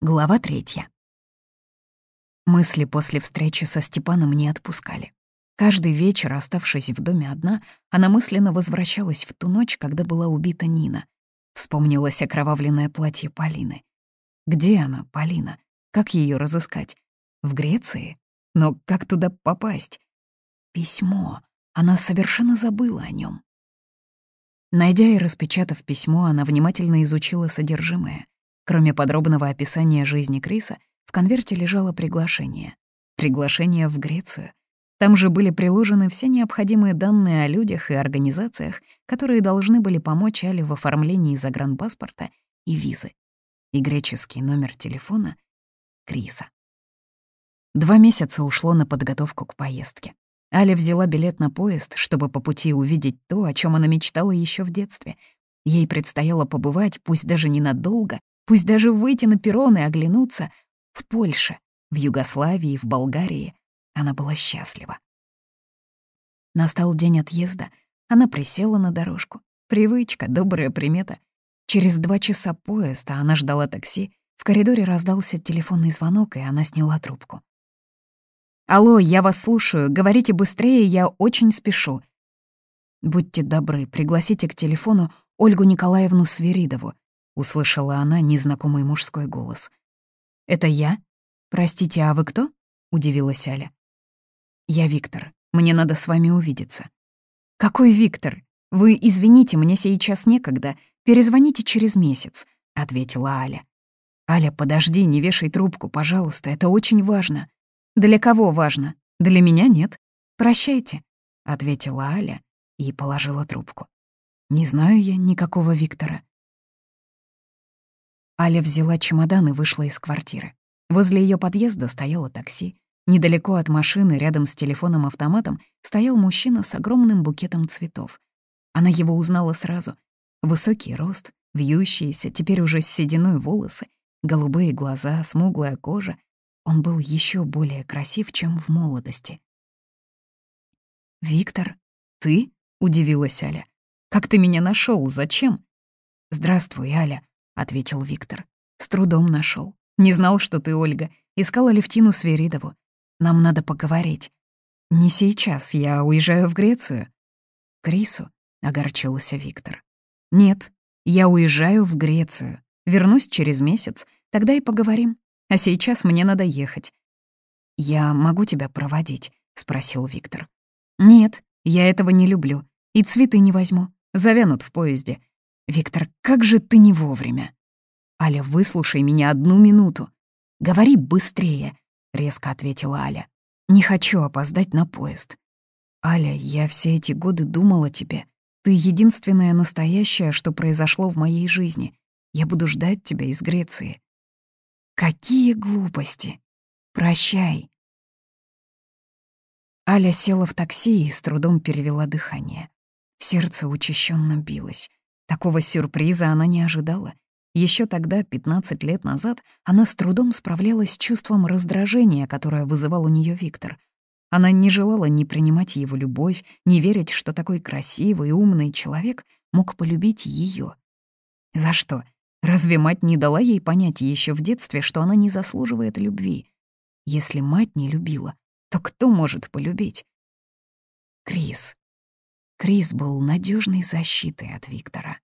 Глава третья. Мысли после встречи со Степаном не отпускали. Каждый вечер, оставшись в доме одна, она мысленно возвращалась в ту ночь, когда была убита Нина. Вспомнилось окровавленное платье Полины. Где она, Полина? Как ее разыскать? В Греции? Но как туда попасть? Письмо. Она совершенно забыла о нем. Найдя и распечатав письмо, она внимательно изучила содержимое — Кроме подробного описания жизни Криса, в конверте лежало приглашение. Приглашение в Грецию. Там же были приложены все необходимые данные о людях и организациях, которые должны были помочь Али в оформлении загранпаспорта и визы. И греческий номер телефона Криса. Два месяца ушло на подготовку к поездке. Аля взяла билет на поезд, чтобы по пути увидеть то, о чем она мечтала еще в детстве. Ей предстояло побывать, пусть даже ненадолго, Пусть даже выйти на перрон и оглянуться в Польше, в Югославии, в Болгарии. Она была счастлива. Настал день отъезда. Она присела на дорожку. Привычка, добрая примета. Через два часа поезда она ждала такси. В коридоре раздался телефонный звонок, и она сняла трубку. «Алло, я вас слушаю. Говорите быстрее, я очень спешу». «Будьте добры, пригласите к телефону Ольгу Николаевну Свиридову услышала она незнакомый мужской голос. «Это я? Простите, а вы кто?» — удивилась Аля. «Я Виктор. Мне надо с вами увидеться». «Какой Виктор? Вы извините, мне сейчас некогда. Перезвоните через месяц», — ответила Аля. «Аля, подожди, не вешай трубку, пожалуйста, это очень важно». «Для кого важно? Для меня нет. Прощайте», — ответила Аля и положила трубку. «Не знаю я никакого Виктора. Аля взяла чемодан и вышла из квартиры. Возле ее подъезда стояло такси. Недалеко от машины, рядом с телефоном-автоматом, стоял мужчина с огромным букетом цветов. Она его узнала сразу. Высокий рост, вьющиеся, теперь уже с сединой волосы, голубые глаза, смуглая кожа. Он был еще более красив, чем в молодости. «Виктор, ты?» — удивилась Аля. «Как ты меня нашел? Зачем?» «Здравствуй, Аля», ответил Виктор. С трудом нашел. Не знал, что ты Ольга. Искала Левтину Сверидову. Нам надо поговорить. Не сейчас, я уезжаю в Грецию. Крису, огорчился Виктор. Нет, я уезжаю в Грецию. Вернусь через месяц, тогда и поговорим. А сейчас мне надо ехать. Я могу тебя проводить? спросил Виктор. Нет, я этого не люблю. И цветы не возьму. Завянут в поезде. «Виктор, как же ты не вовремя!» «Аля, выслушай меня одну минуту». «Говори быстрее», — резко ответила Аля. «Не хочу опоздать на поезд». «Аля, я все эти годы думала о тебе. Ты единственная настоящая, что произошло в моей жизни. Я буду ждать тебя из Греции». «Какие глупости! Прощай!» Аля села в такси и с трудом перевела дыхание. Сердце учащенно билось. Такого сюрприза она не ожидала. Еще тогда, 15 лет назад, она с трудом справлялась с чувством раздражения, которое вызывал у нее Виктор. Она не желала ни принимать его любовь, ни верить, что такой красивый и умный человек мог полюбить ее. За что? Разве мать не дала ей понять еще в детстве, что она не заслуживает любви? Если мать не любила, то кто может полюбить? Крис. Крис был надежной защитой от Виктора.